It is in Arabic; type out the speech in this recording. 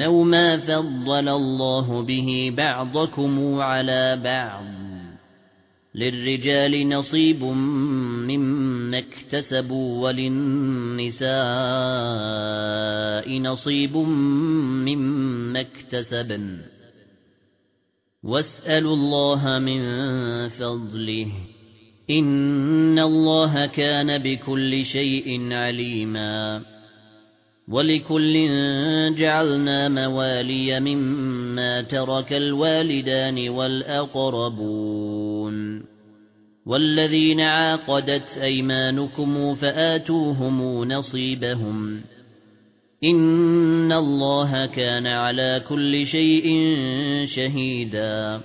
تتمنوا ما فضل الله به بعضكم على بعض للرجال نصيب مما اكتسبوا وللنساء نصيب مما اكتسبن واسألوا الله من فضله إن الله كان بكل شيء عليماً وَلِكُلٍّ جَعَلْنَا مَوَالِيَ مِمَّا تَرَكَ الْوَالِدَانِ وَالْأَقْرَبُونَ. وَالَّذِينَ عَقَدَتْ أَيْمَانُكُمْ فَآتُوهُمْ نَصِيبَهُمْ. إِنَّ اللَّهَ كَانَ عَلَى كُلِّ شَيْءٍ شَهِيدًا.